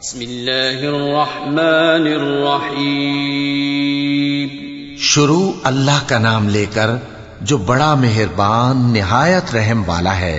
बिस्मिल्लाहिर्रहमानिर्रहीम शुरू अल्लाह का नाम लेकर जो बड़ा मेहरबान निहायत रहम वाला है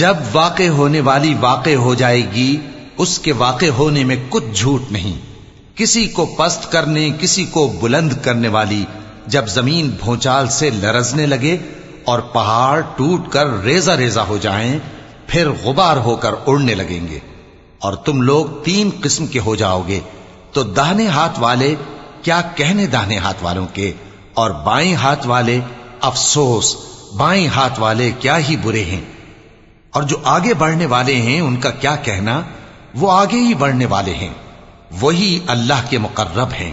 जब वाक़ होने वाली वाक़ हो जाएगी उसके वाक़ होने में कुछ झूठ नहीं किसी को पस्त करने किसी को बुलंद करने वाली जब ज़मीन भूचाल से लरजने लगे और पहाड़ टूट कर रेजा रेजा हो जाएँ, फिर गुबार होकर उड़ने लगेंगे। और तुम लोग तीन किस्म के हो जाओगे तो दाहिने हाथ वाले क्या कहने दाहिने हाथ वालों के और बाएँ हाथ वाले अफसोस बाएँ हाथ वाले क्या ही बुरे हैं। और जो आगे बढ़ने वाले हैं उनका क्या कहना वो आगे ही बढ़ने वाले हैं। वही अल्लाह के मुकर्रब हैं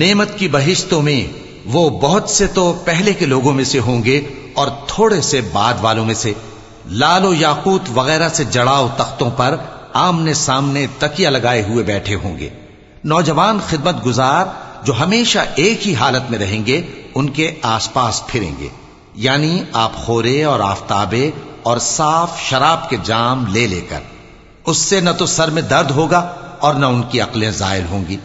नेमत की बहिश्तों में वो बहुत से तो पहले के लोगों में से होंगे और थोड़े से बाद वालों में से। लालो याकूत वगैरह से जड़ाव तख्तों पर आमने सामने तकिया लगाए हुए बैठे होंगे। नौजवान खिदमत गुजार जो हमेशा एक ही हालत में रहेंगे, उनके आसपास फिरेंगे। यानी आप खोरे और आफ्ताबे और साफ़ शराब के जाम ले लेकर। उससे न तो सर में दर्द होगा और न उनकी अकलें जायल होंगी।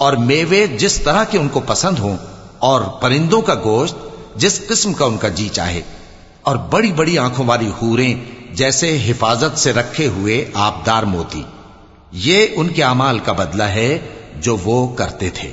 और मेवे जिस तरह के उनको पसंद हों और परिंदों का गोश्त जिस किस्म का उनका जी चाहे और बड़ी बड़ी आंखों वाली हूरें जैसे हिफाजत से रखे हुए आबदार मोती ये उनके अमाल का बदला है जो वो करते थे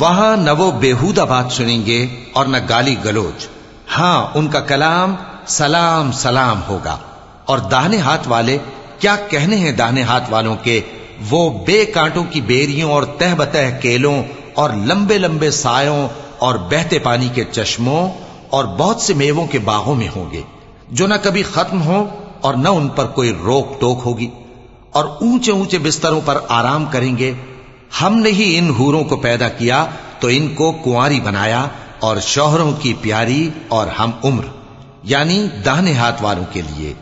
वहाँ न वो बेहूदा बात सुनेंगे और न गाली गलोच हाँ, उनका कलाम सलाम सलाम होगा। और दाहिने हाथ वाले, क्या कहने हैं दाहिने हाथ वालों के? वो बेकांटों की बेरियों और तह बतह केलों और लंबे लंबे सायों और बहते पानी के चश्मों और बहुत से मेवों के बागों में होंगे, जो ना कभी खत्म हो और न उन पर कोई रोक टोक होगी। और ऊँचे ऊँचे बिस्तरों पर आराम करेंगे हमने ही इन हूरों को पैदा किया तो इनको कुंवारी बनाया और शोहरों की प्यारी और हम उम्र, यानी दाहने हाथ वालों के लिए।